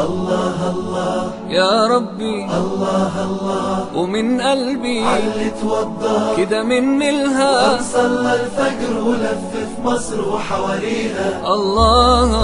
الله الله. يا ربي. الله الله. ومن قلبي علي توضى. كده من الها صلى الفجر ولف في مصر وحواليها. الله الله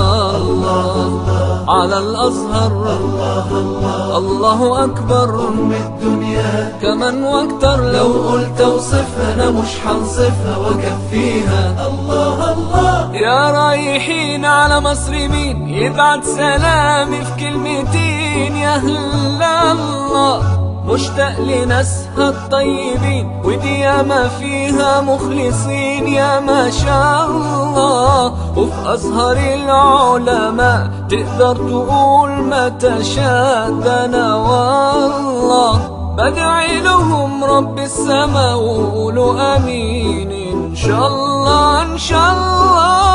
على الأزهر. الله الله الله أكبر. أم الدنيا كمان وأكتر. لو قلت اوصفها أنا مش هنصفها واكفيها الله الله يا رايحين على مصر مين؟ يبعت سلامي في كلمتين. يا هلا الله. مشتاق لناسها الطيبين ودي ياما فيها مخلصين يا ما شاء الله. وفي أزهر العلماء تقدر تقول ما تشاء أنا والله. بدعي لهم رب السماء وقولوا آمين إن شاء الله إن شاء الله.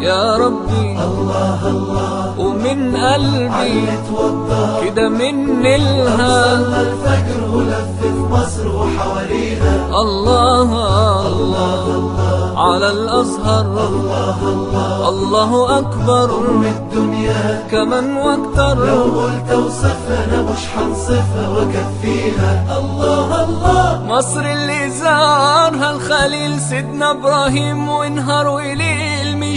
يا ربي. الله الله ومن قلبي كده من الها الفجر ولف مصر وحواليها الله الله على الأزهر. الله الله الله أكبر أم الدنيا كمان وأكتر لو قلت اوصفها أنا مش هنصفها واكفيها الله الله مصر اللي زارها الخليل سيدنا إبراهيم ونهار وليل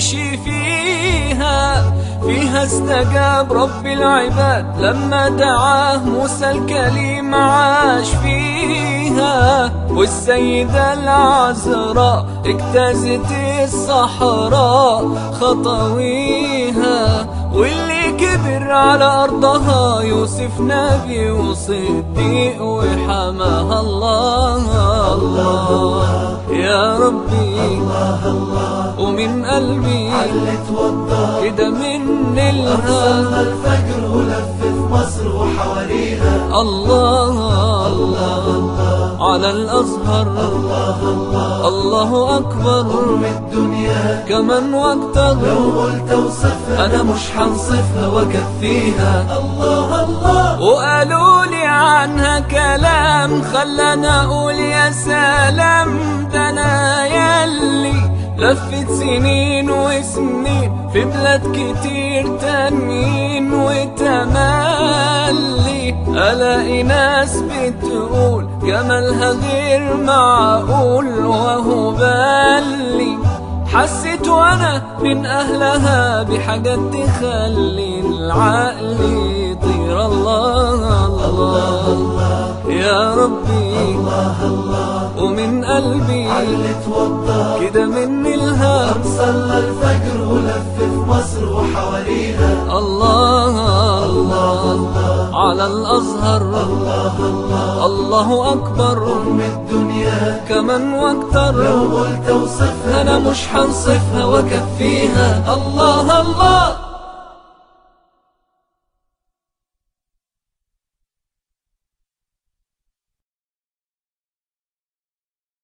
مشي فيها فيها استجاب رب العباد. لما دعاه موسى الكليم عاش فيها. والسيدة العذراء اجتازت الصحراء خطويها واللي كبر على أرضها يوسف نبي وصديق وحماها الله. الله. يا ربي. الله الله. ومن قلبي. علي توضى كده من الها صلى الفجر ولف في مصر وحواليها الله. الله على الأزهر. الله الله. الله أكبر. أم الدنيا. كمان وأكتر لو قلت اوصفها أنا مش هنصفها وأكفيها الله الله. وقالوا لي عنها كلام. خلاني أقول يا سلام. ده أنا ياللي لفت سنين وسنين في بلاد كتير تانيين وتملي. ألاقي ناس بتقول جمالها غير معقول وهو بالي حسيت وأنا من أهلها بحاجات تخلي العقل يطير. الله الله. يا ربي. الله الله. ومن قلبي كده من الفجر ولف في مصر وحواليها الله الله على الأزهر. الله الله الله أكبر. أم الدنيا. كمان وأكتر. لو قلت أوصفها. أنا مش هنصفها واكفيها الله الله